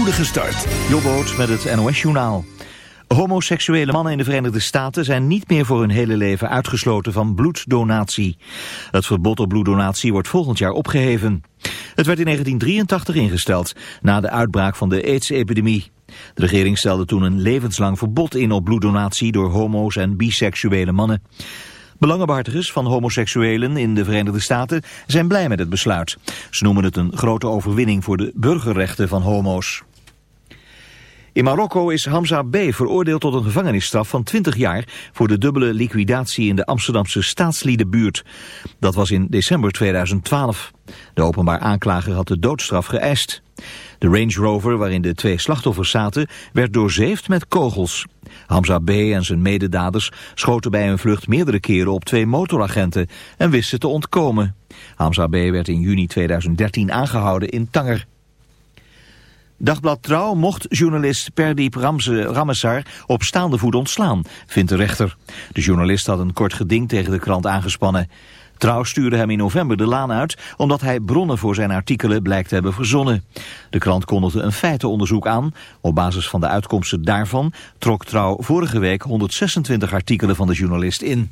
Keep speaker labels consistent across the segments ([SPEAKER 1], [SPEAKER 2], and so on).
[SPEAKER 1] spoedige start.
[SPEAKER 2] Jobboot met het NOS-journaal. Homoseksuele mannen in de Verenigde Staten zijn niet meer voor hun hele leven uitgesloten van bloeddonatie. Het verbod op bloeddonatie wordt volgend jaar opgeheven. Het werd in 1983 ingesteld, na de uitbraak van de AIDS-epidemie. De regering stelde toen een levenslang verbod in op bloeddonatie door homo's en biseksuele mannen. Belangenbehartigers van homoseksuelen in de Verenigde Staten zijn blij met het besluit. Ze noemen het een grote overwinning voor de burgerrechten van homo's. In Marokko is Hamza B. veroordeeld tot een gevangenisstraf van 20 jaar voor de dubbele liquidatie in de Amsterdamse staatsliedenbuurt. Dat was in december 2012. De openbaar aanklager had de doodstraf geëist. De Range Rover waarin de twee slachtoffers zaten werd doorzeefd met kogels. Hamza B. en zijn mededaders schoten bij een vlucht meerdere keren op twee motoragenten en wisten te ontkomen. Hamza B. werd in juni 2013 aangehouden in Tanger. Dagblad Trouw mocht journalist Perdiep Ramessar op staande voet ontslaan, vindt de rechter. De journalist had een kort geding tegen de krant aangespannen. Trouw stuurde hem in november de laan uit omdat hij bronnen voor zijn artikelen blijkt te hebben verzonnen. De krant kondigde een feitenonderzoek aan. Op basis van de uitkomsten daarvan trok Trouw vorige week 126 artikelen van de journalist in.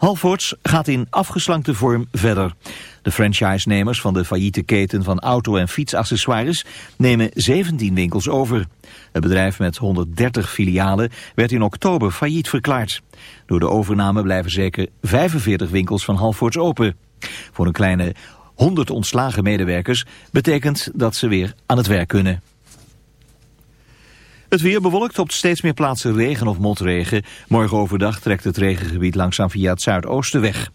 [SPEAKER 2] Halfords gaat in afgeslankte vorm verder. De franchise-nemers van de failliete keten van auto- en fietsaccessoires nemen 17 winkels over. Het bedrijf met 130 filialen werd in oktober failliet verklaard. Door de overname blijven zeker 45 winkels van Halfords open. Voor een kleine 100 ontslagen medewerkers betekent dat ze weer aan het werk kunnen. Het weer bewolkt op steeds meer plaatsen regen of motregen. Morgen overdag trekt het regengebied langzaam via het zuidoosten weg.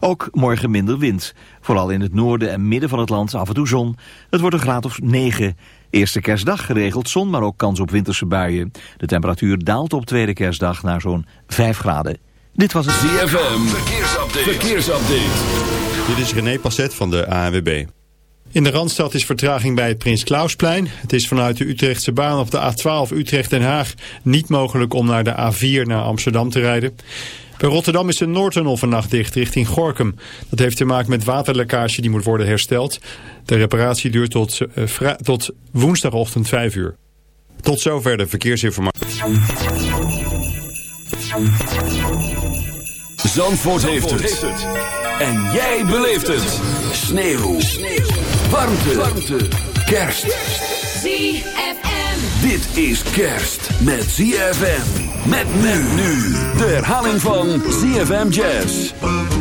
[SPEAKER 2] Ook morgen minder wind. Vooral in het noorden en midden van het land af en toe zon. Het wordt een graad of 9. Eerste kerstdag geregeld zon, maar ook kans op winterse buien. De temperatuur daalt op tweede kerstdag naar zo'n 5 graden. Dit was het
[SPEAKER 1] ZFM. Verkeersupdate. Verkeersupdate.
[SPEAKER 3] Dit is René Passet van de ANWB. In de Randstad is vertraging bij het Prins Klausplein. Het is vanuit de Utrechtse baan op de A12 Utrecht-Den Haag niet mogelijk om naar de A4 naar Amsterdam te rijden. Bij Rotterdam is de Noordtunnel vannacht dicht richting Gorkum. Dat heeft te maken met waterlekkage die moet worden hersteld. De reparatie duurt tot, uh, tot woensdagochtend 5 uur. Tot zover de verkeersinformatie.
[SPEAKER 1] Zandvoort, heeft, het. En jij beleeft het. Sneeuw. Sneeuw. Warmte. Warmte. Kerst.
[SPEAKER 4] ZFM.
[SPEAKER 1] Dit is kerst met ZFM. Met men nu. De herhaling van ZFM Jazz. Oh.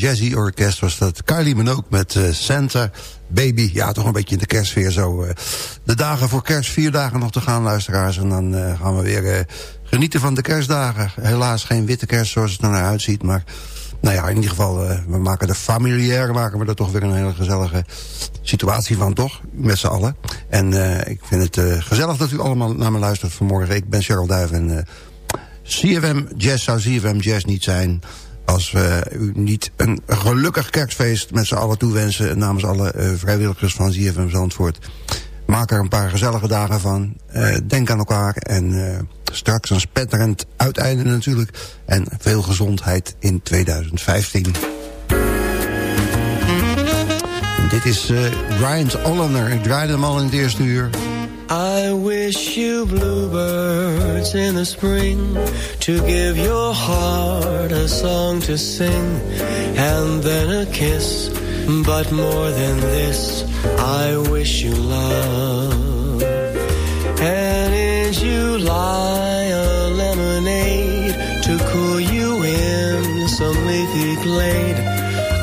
[SPEAKER 4] Jazzy orkest was dat. Kylie Minogue met uh, Santa Baby. Ja, toch een beetje in de kerstsfeer zo. Uh, de dagen voor kerst, vier dagen nog te gaan, luisteraars. En dan uh, gaan we weer genieten van de kerstdagen. Helaas geen witte kerst zoals het er naar uitziet. Maar nou ja, in ieder geval, we maken de familiair... maken we er toch weer een hele gezellige situatie van, toch? Met z'n allen. En ik vind het gezellig dat u allemaal naar me luistert vanmorgen. Ik ben Cheryl Duif en... CFM Jazz zou CFM Jazz niet zijn als we u niet een gelukkig kerstfeest met z'n allen toewensen... namens alle uh, vrijwilligers van ZFM Zandvoort. Maak er een paar gezellige dagen van. Uh, denk aan elkaar en uh, straks een spetterend uiteinde natuurlijk. En veel gezondheid in 2015. En dit is Brian Ollander. Ik draaide hem al in het eerste uur.
[SPEAKER 5] I wish you bluebirds in the spring to give your heart a song to sing and then a kiss. But more than this, I wish you love. And in July, a lemonade to cool you in some leafy glade.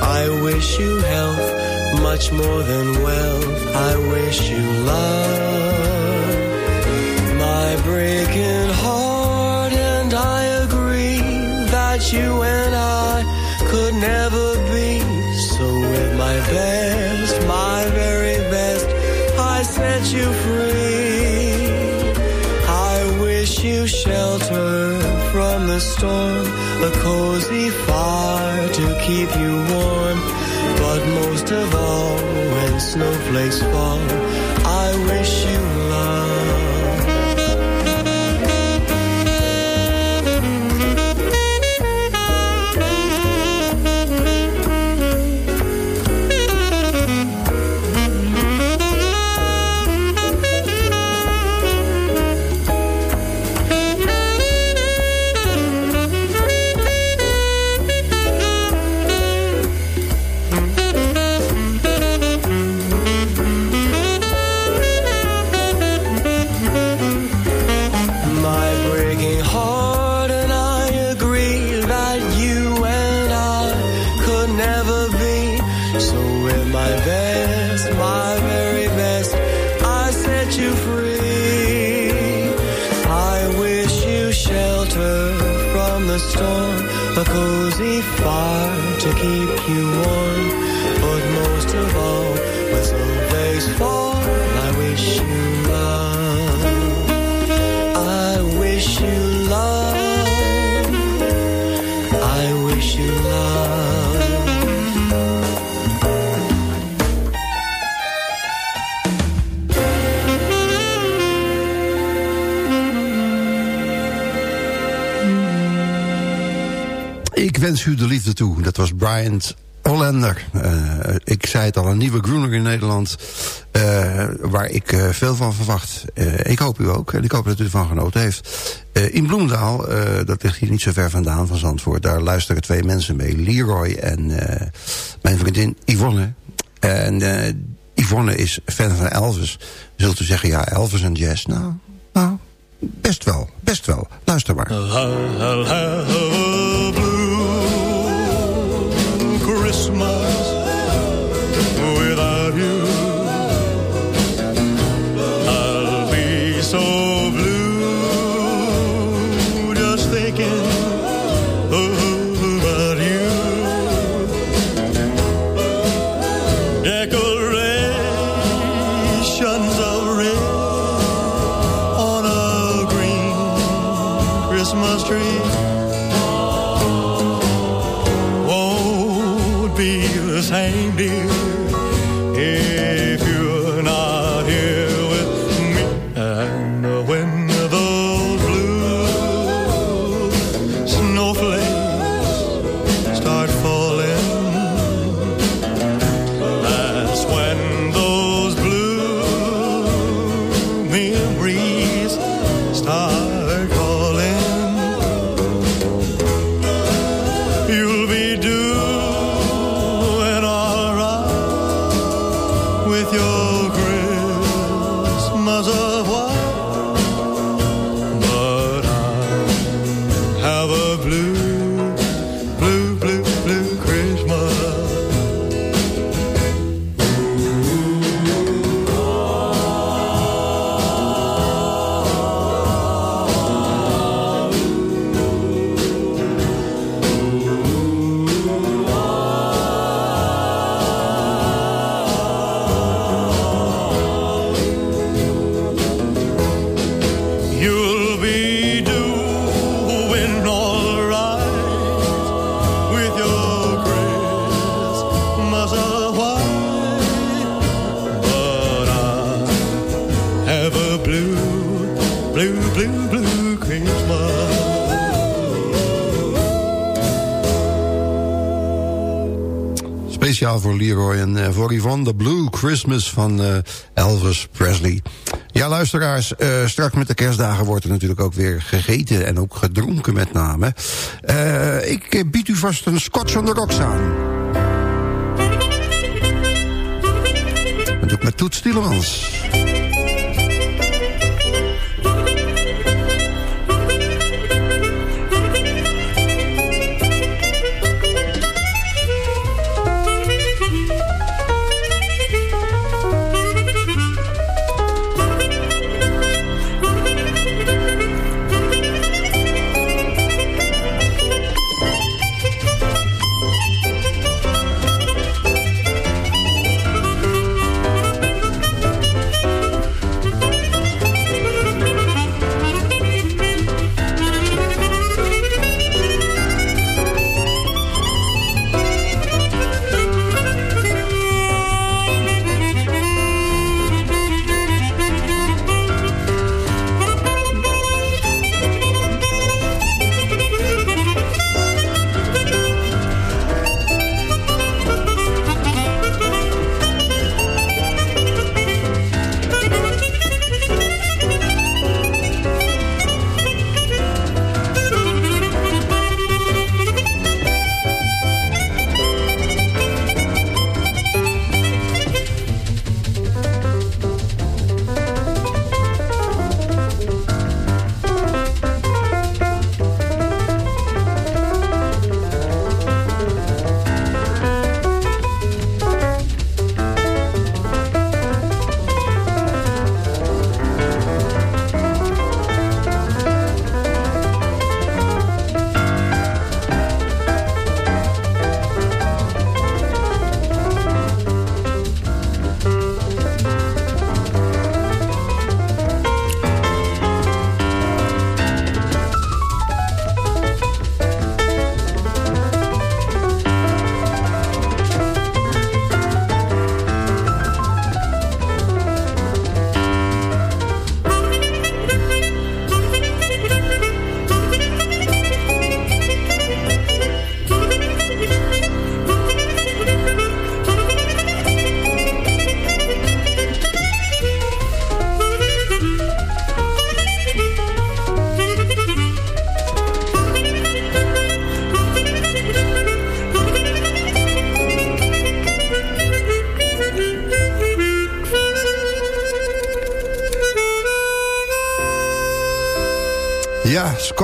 [SPEAKER 5] I wish you health much more than wealth. I wish you storm, a cozy fire to keep you warm. But most of all, when snowflakes fall,
[SPEAKER 4] u de liefde toe. Dat was Brian Hollander. Uh, ik zei het al, een nieuwe groener in Nederland... Uh, waar ik uh, veel van verwacht. ik hoop u ook. En ik hoop dat u ervan genoten heeft. in Bloemendaal, dat ligt hier niet zo ver vandaan van Zandvoort... daar luisteren twee mensen mee. Leroy en mijn vriendin Yvonne. En Yvonne is fan van Elvis. Zult u zeggen, ja, Elvis en jazz. Nou, nou best wel, best wel. Luister maar. Yvonne. The Blue Christmas van uh, Elvis Presley. Ja, luisteraars, uh, straks met de kerstdagen wordt er natuurlijk ook weer gegeten... en ook gedronken met name. ik bied u vast een Scotch on the Rocks aan. Ik met Toets Tielemans.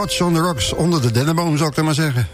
[SPEAKER 4] Scotch on Rocks onder de dennenboom, zou ik dan maar zeggen.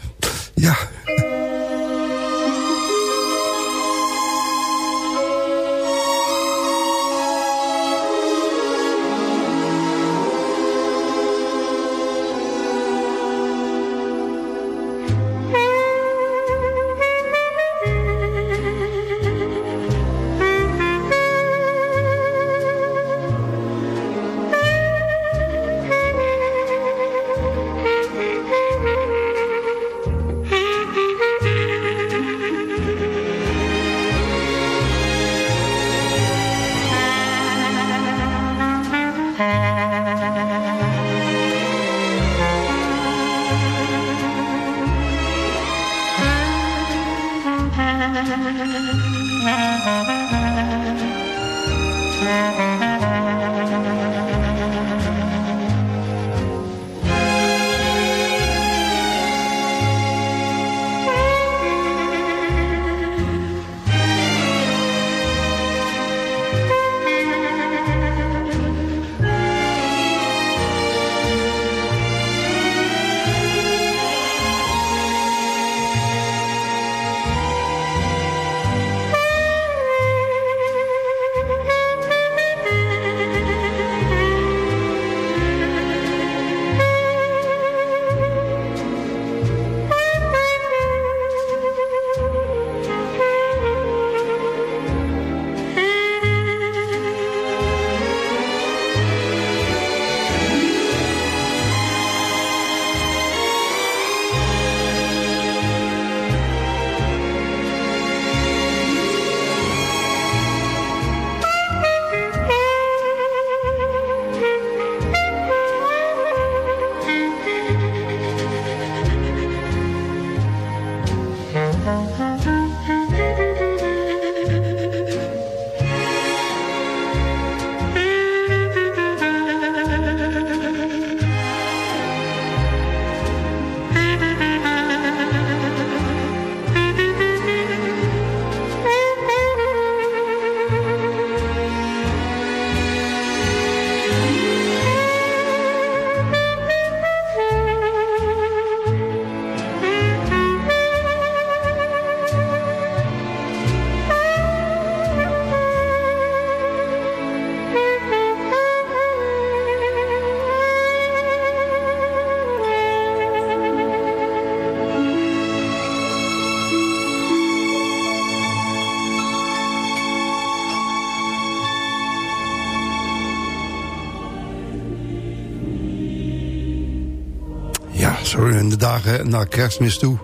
[SPEAKER 4] Dagen naar kerstmis toe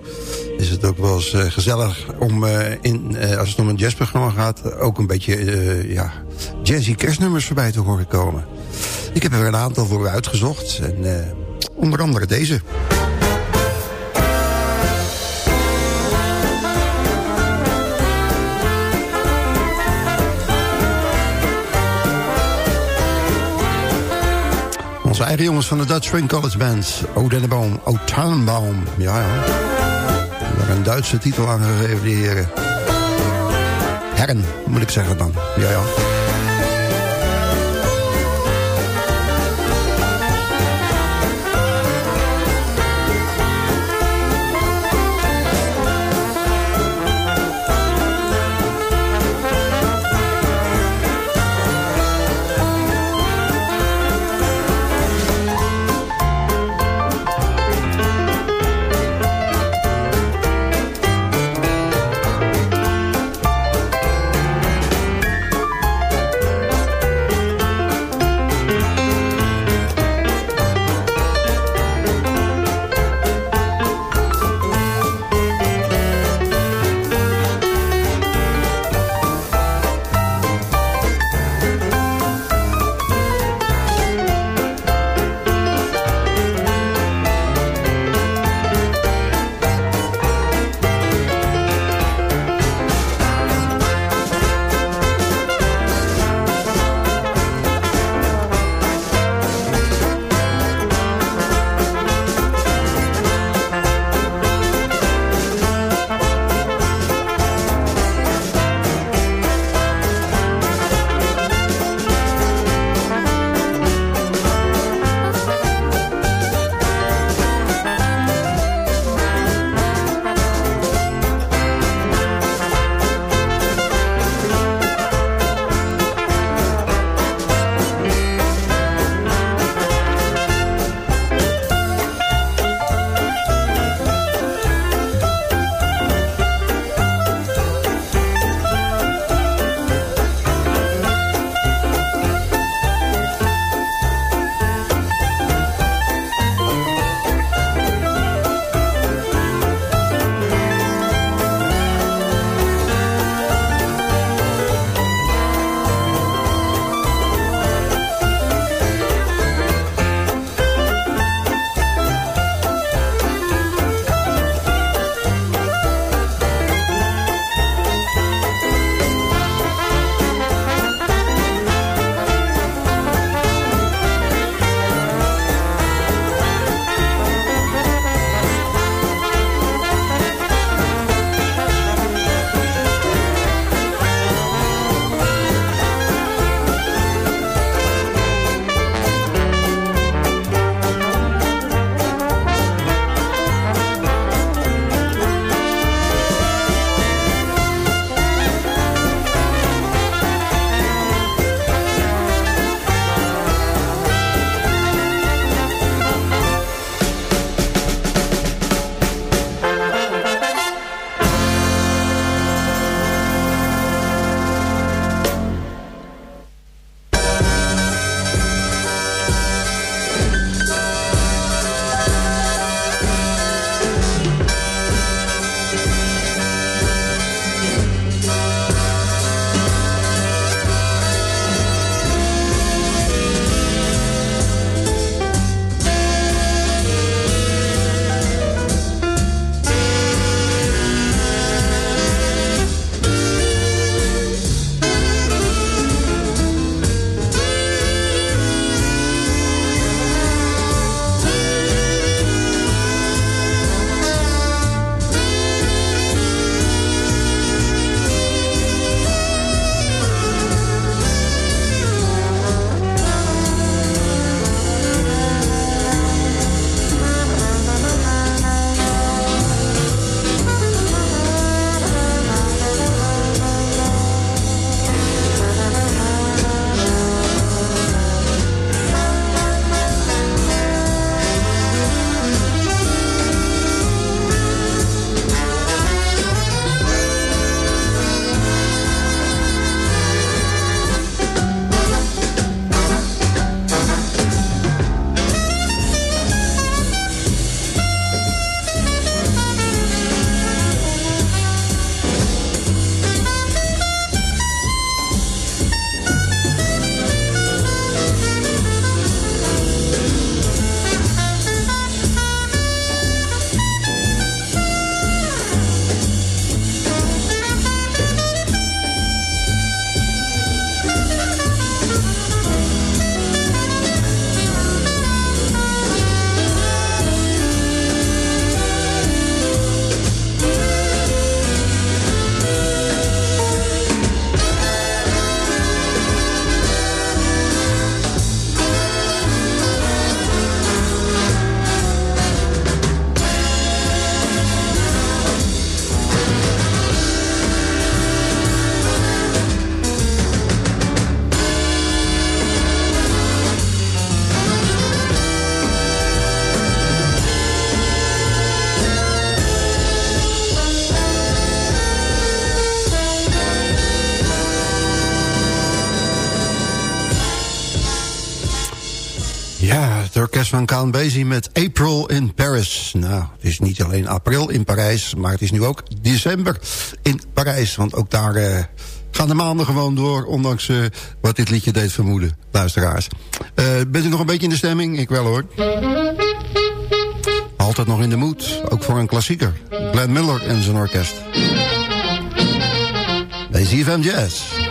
[SPEAKER 4] is het ook wel eens uh, gezellig om, uh, in, uh, als het om een jazzprogramma gaat... ook een beetje ja, jazzy kerstnummers voorbij te horen komen. Ik heb er een aantal voor uitgezocht. En onder andere deze. Eigen jongens van de Dutch Swing College Band. O Dennenbaum, O Tannenbaum. Ja, ja. Daar een Duitse titel aan gegeven, die heren. Herren, moet ik zeggen dan. Ja, ja. Van Count met April in Paris. Nou, het is niet alleen april in Parijs, maar het is nu ook december in Parijs. Want ook daar uh, gaan de maanden gewoon door, ondanks uh, wat dit liedje deed vermoeden, luisteraars. Uh, bent u nog een beetje in de stemming? Ik wel hoor. Altijd nog in de moed, ook voor een klassieker. Glenn Miller en zijn orkest. Bij Jazz.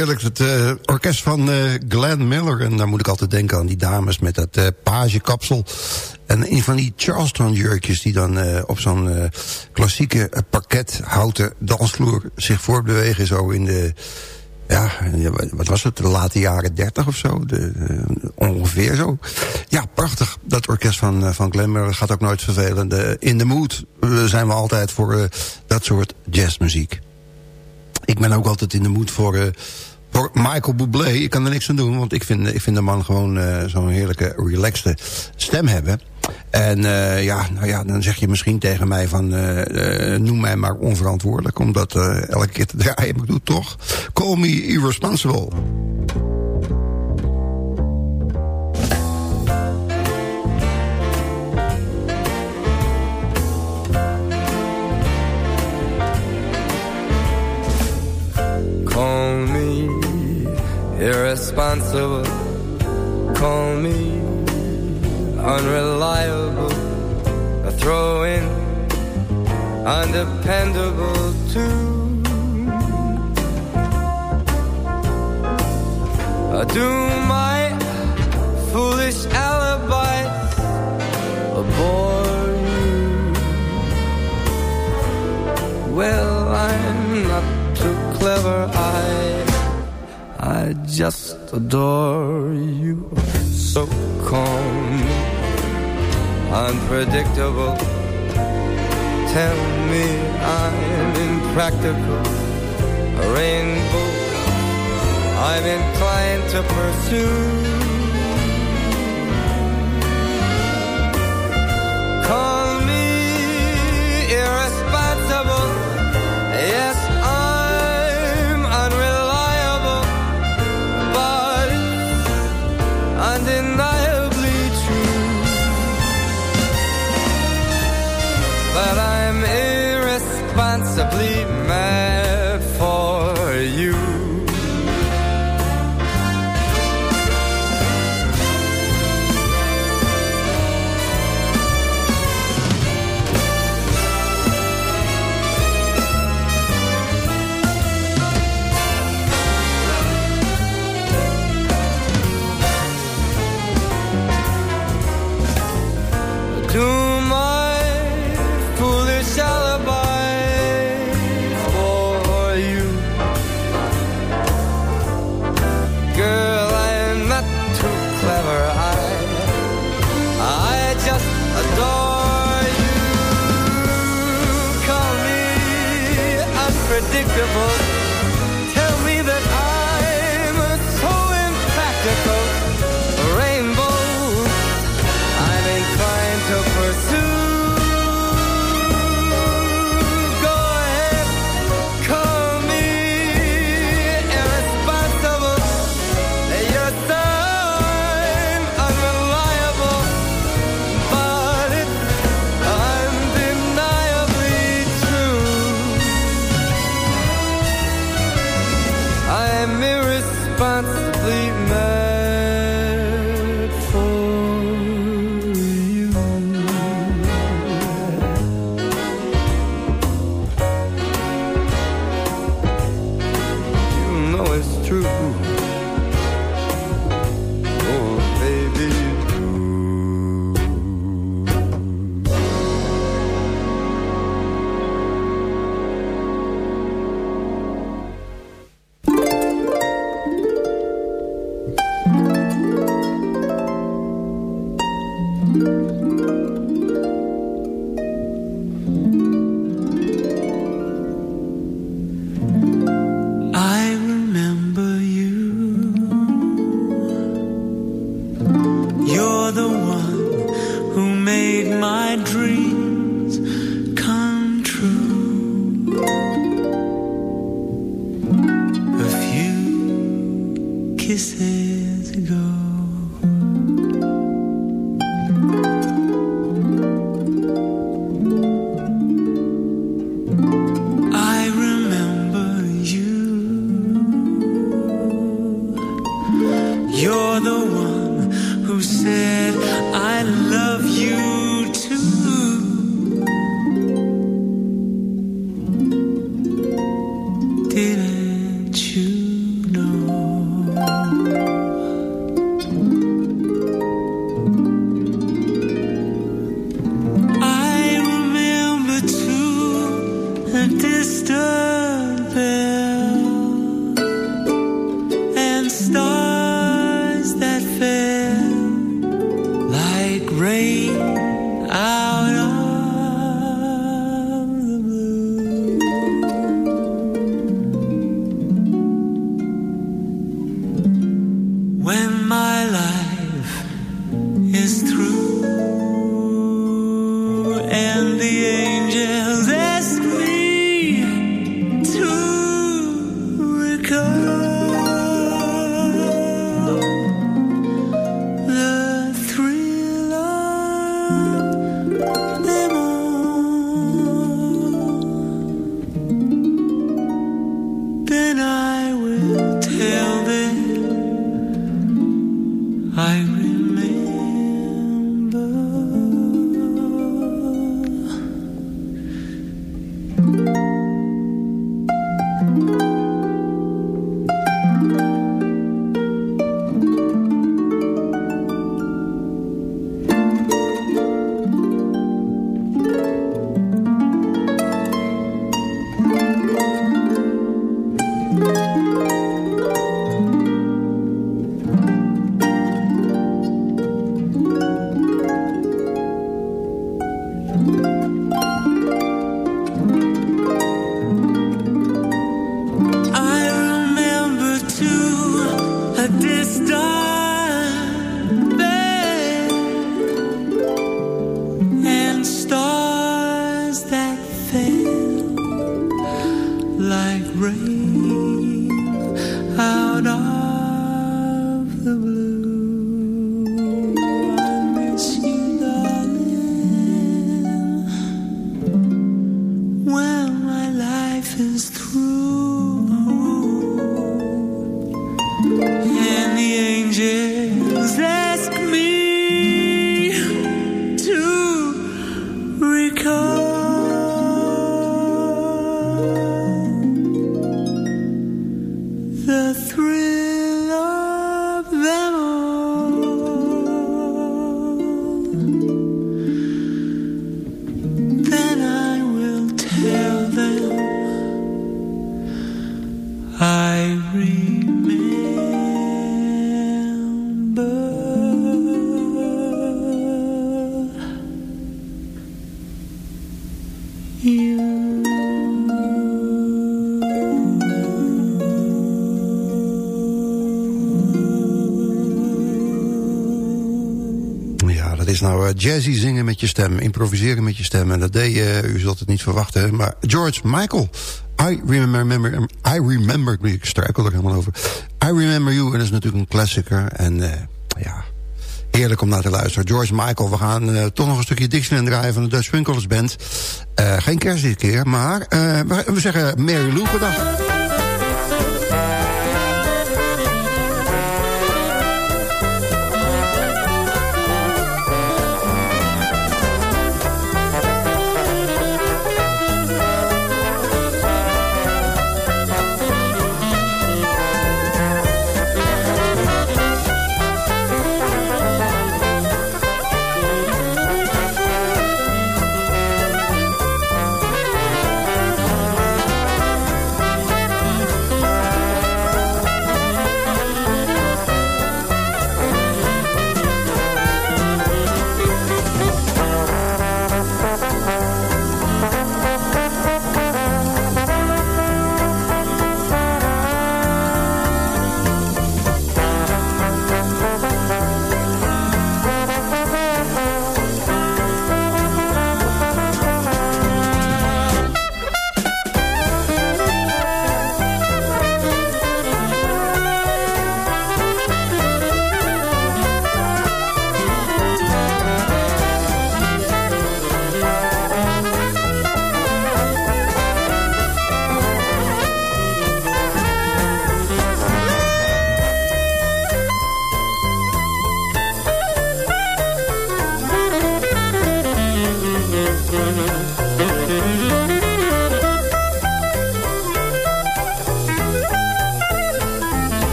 [SPEAKER 4] Heerlijk. Het uh, orkest van uh, Glenn Miller. En daar moet ik altijd denken aan die dames met dat uh, pagekapsel. En een van die Charleston jurkjes die dan op zo'n klassieke parket houten dansvloer zich voortbewegen. Zo in de, ja, wat was het, de late jaren dertig of zo. De, ongeveer zo. Ja, prachtig. Dat orkest van, van Glenn Miller gaat ook nooit vervelen. in de mood zijn we altijd voor dat soort jazzmuziek ik ben ook altijd in de moed voor Michael Bublé. Ik kan er niks aan doen, want ik vind, ik vind de man gewoon uh, zo'n heerlijke, relaxte stem hebben. En uh, ja, nou ja, dan zeg je misschien tegen mij van... noem mij maar onverantwoordelijk, om dat elke keer te draaien. Maar ik doe toch. Call me irresponsible.
[SPEAKER 6] Irresponsible. Call me unreliable. a throw in undependable too. Do my foolish alibis bore you? Well, I'm not too clever. I I just adore you. So calm, unpredictable. Tell me I'm impractical. A rainbow I'm inclined to pursue. Call that I'm irresponsibly
[SPEAKER 4] jazzy zingen met je stem, improviseren met je stem. En dat deed je, u zult het niet verwachten, maar George Michael. I remember, I remember, ik struikel er helemaal over. I remember you, en dat is natuurlijk een klassieker. En uh, ja, heerlijk om naar te luisteren. George Michael, we gaan uh, toch nog een stukje Dixieland draaien van de Dutch Winkles Band. Geen kerst dit keer, maar we, we, zeggen Mary Lou gedag.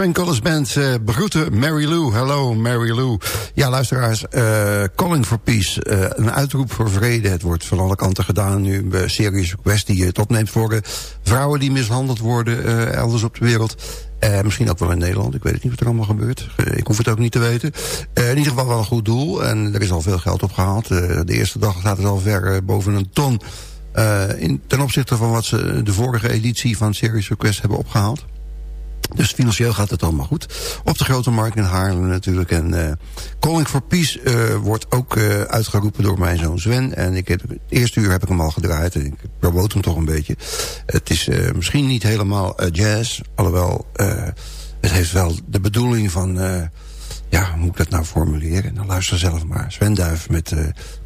[SPEAKER 4] Frank Collins uh, begroeten Mary Lou. Hallo Mary Lou. Ja, luisteraars, uh, Calling for Peace. Uh, een uitroep voor vrede. Het wordt van alle kanten gedaan nu. Serious Request die het opneemt voor vrouwen die mishandeld worden elders op de wereld. misschien ook wel in Nederland. Ik weet het niet wat er allemaal gebeurt. ik hoef het ook niet te weten. in ieder geval wel een goed doel. En er is al veel geld opgehaald. de eerste dag staat het al ver boven een ton in, ten opzichte van wat ze de vorige editie van Series Request hebben opgehaald. Dus financieel gaat het allemaal goed. Op de Grote Markt in Haarlem natuurlijk. En uh, Calling for Peace uh, wordt ook uh, uitgeroepen door mijn zoon Sven. En ik heb, het eerste uur heb ik hem al gedraaid. En ik promote hem toch een beetje. Het is misschien niet helemaal jazz. Alhoewel, het heeft wel de bedoeling van... ja, hoe moet ik dat nou formuleren? Nou, luister zelf maar. Sven Duif met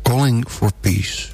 [SPEAKER 4] Calling for Peace.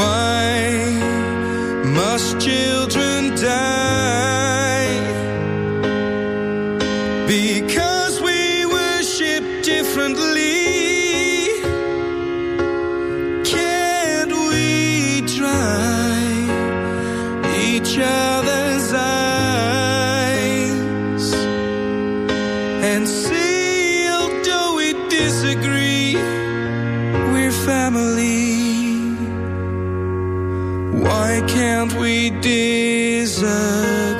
[SPEAKER 7] Why must children die? We disagree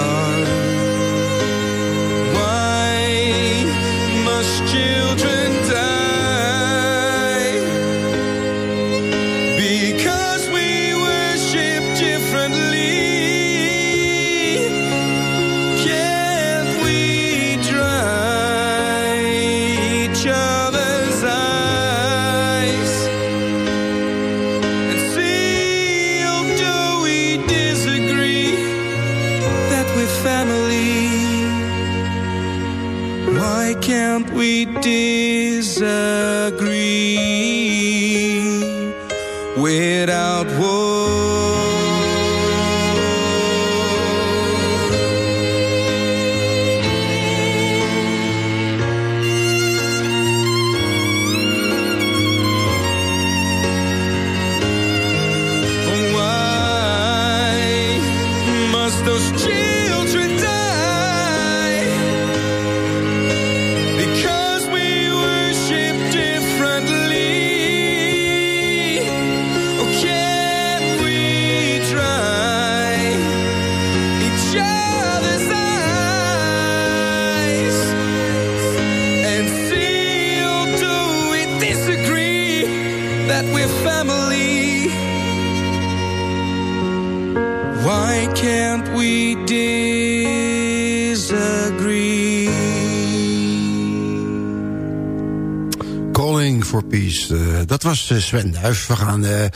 [SPEAKER 4] Eh, dat was eh, Sven Duif. We gaan eh,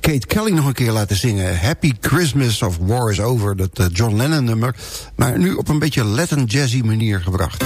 [SPEAKER 4] Kate Kelly nog een keer laten zingen. Happy Christmas of War is Over. Dat John Lennon nummer. Maar nu op een beetje Latin jazzy manier gebracht.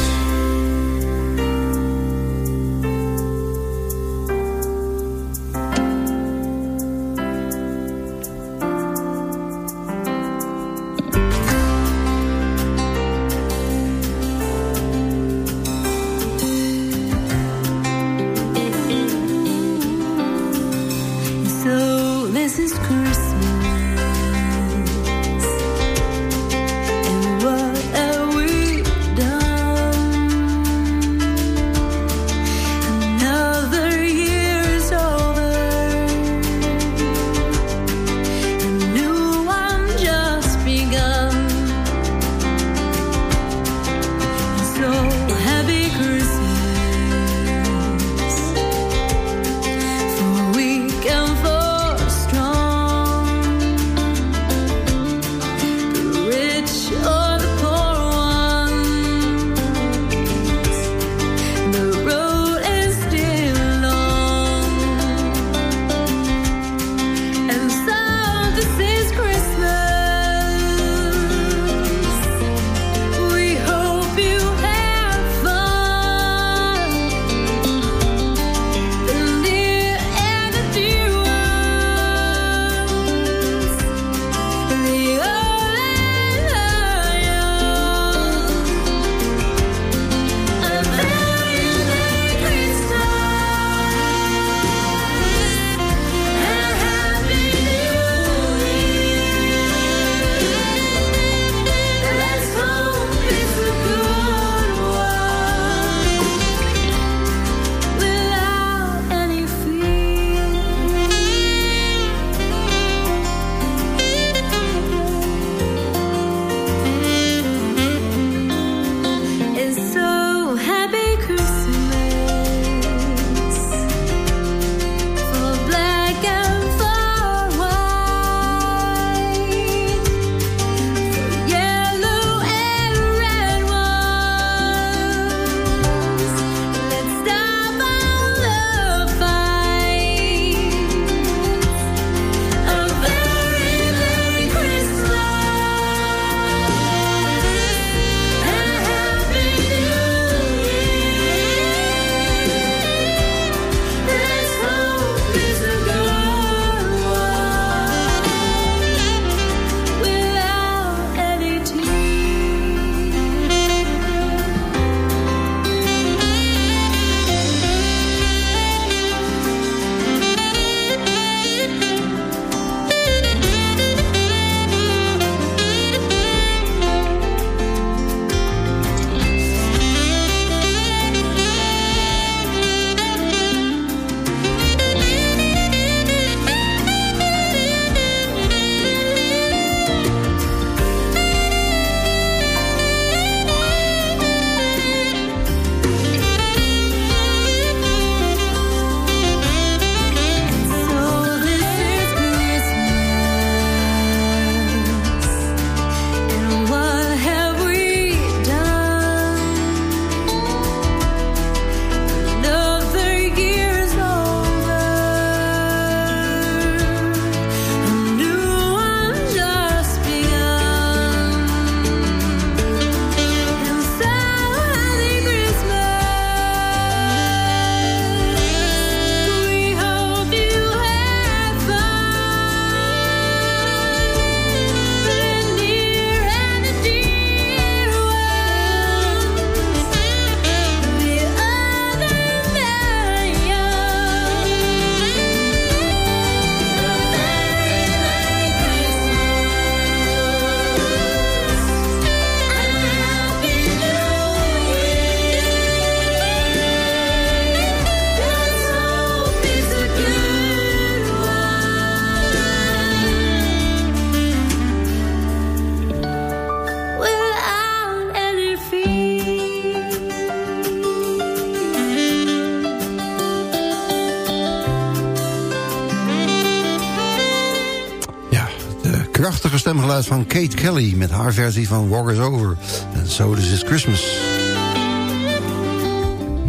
[SPEAKER 4] Stemgeluid van Kate Kelly... met haar versie van War is Over. En So This Is Christmas.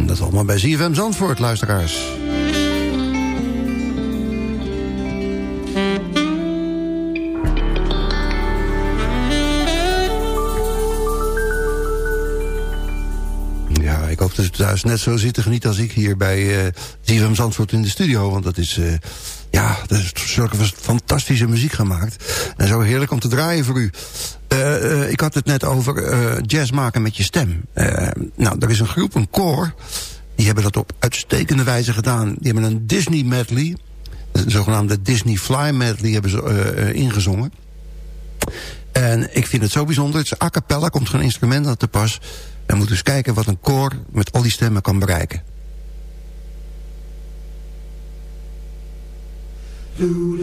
[SPEAKER 4] Dat allemaal bij ZFM Zandvoort, luisteraars. Ja, ik hoop dat u thuis net zo zit te genieten als ik hier bij uh, ZFM Zandvoort in de studio. Want dat is... Uh, ja, er is zulke fantastische muziek gemaakt. En zo heerlijk om te draaien voor u. Uh, uh, ik had het net over uh, jazz maken met je stem. nou, er is een groep, een koor. Die hebben dat op uitstekende wijze gedaan. Die hebben een Disney medley. Een zogenaamde Disney Fly medley hebben ze ingezongen. En ik vind het zo bijzonder. Het is a cappella, komt geen instrument aan te pas. En moet dus kijken wat een koor met al die stemmen kan bereiken.
[SPEAKER 8] Think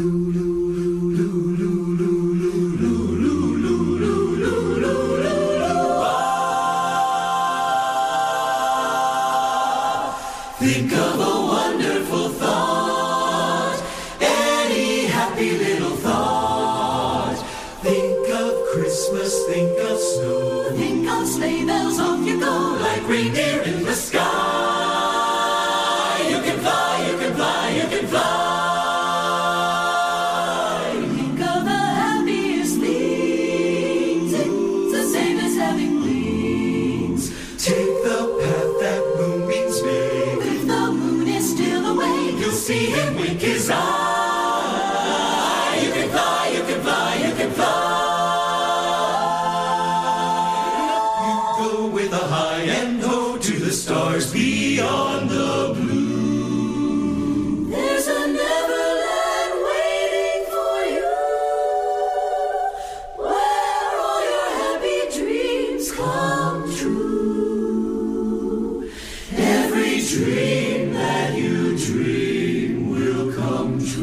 [SPEAKER 8] When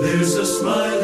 [SPEAKER 8] there's a smile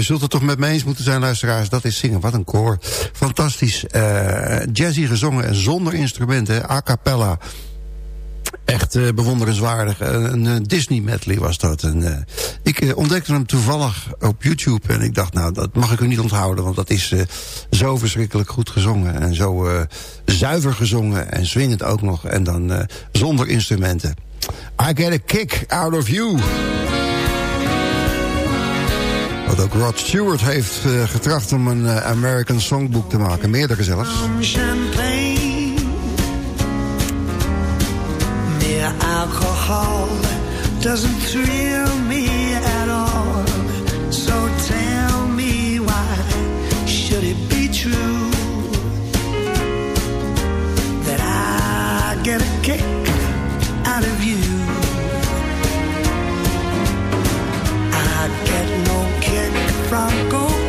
[SPEAKER 4] u zult het toch met me eens moeten zijn, luisteraars. Dat is zingen. Wat een koor. Fantastisch. Uh, jazzy gezongen en zonder instrumenten. A cappella. Echt uh, bewonderenswaardig. Een, Disney medley was dat. Ik ontdekte hem toevallig op YouTube. En ik dacht, nou, dat mag ik u niet onthouden. Want dat is zo verschrikkelijk goed gezongen. En zo zuiver gezongen. En swingend ook nog. En dan zonder instrumenten. I get a kick out of you. Wat ook Rod Stewart heeft getracht om een American Songbook te maken. Meerdere zelfs.
[SPEAKER 9] alcohol doesn't thrill me at all. So tell me why should it be true that I get a kick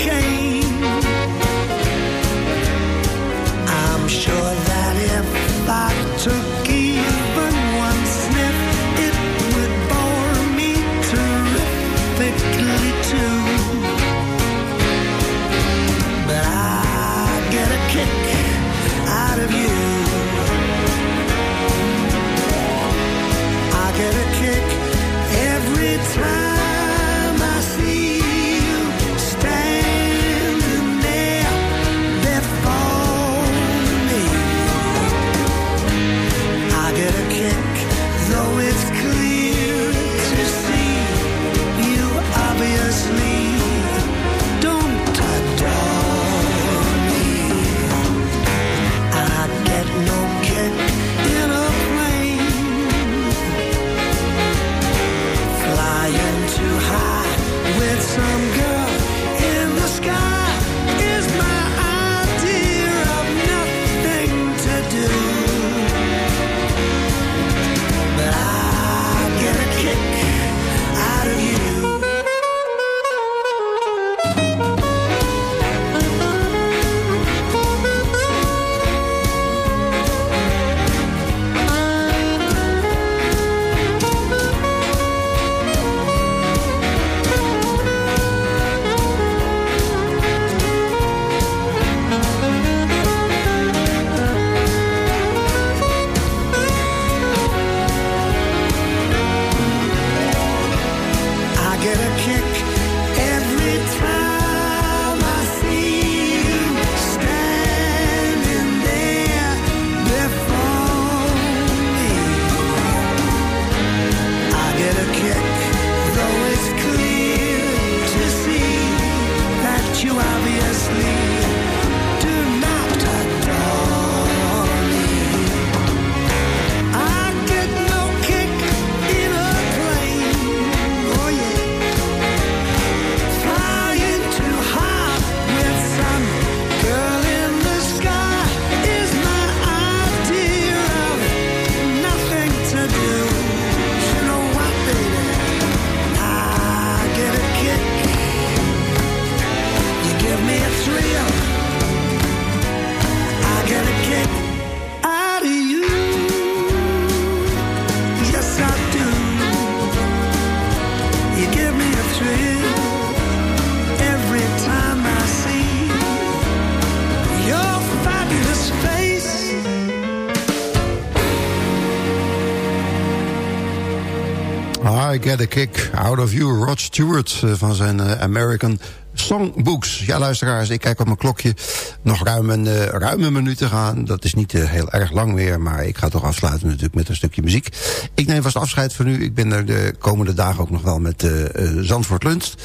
[SPEAKER 9] a kick out of you,
[SPEAKER 4] Rod Stewart eh, van zijn eh, American Songbooks. Ja, luisteraars, ik kijk op mijn klokje. Nog ruim een, uh, ruim minuut te gaan. Dat is niet heel erg lang meer, maar ik ga toch afsluiten natuurlijk met een stukje muziek. Ik neem vast afscheid van u. Ik ben er de komende dagen ook nog wel met Zandvoort Lunst.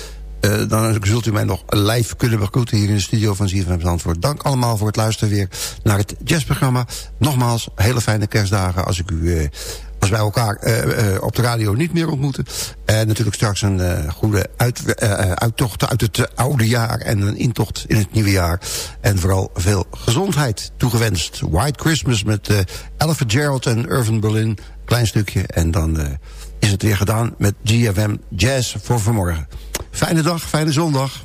[SPEAKER 4] dan zult u mij nog live kunnen begroeten hier in de studio van ZFM Zandvoort. Dank allemaal voor het luisteren weer naar het jazzprogramma. Nogmaals, hele fijne kerstdagen als ik u als wij elkaar uh, uh, op de radio niet meer ontmoeten. En natuurlijk straks een uh, goede uit, uittocht uit het oude jaar... en een intocht in het nieuwe jaar. En vooral veel gezondheid toegewenst. White Christmas met uh, Ella Gerald en Irvin Berlin. Klein stukje. En dan is het weer gedaan met GFM Jazz voor vanmorgen. Fijne dag, fijne zondag.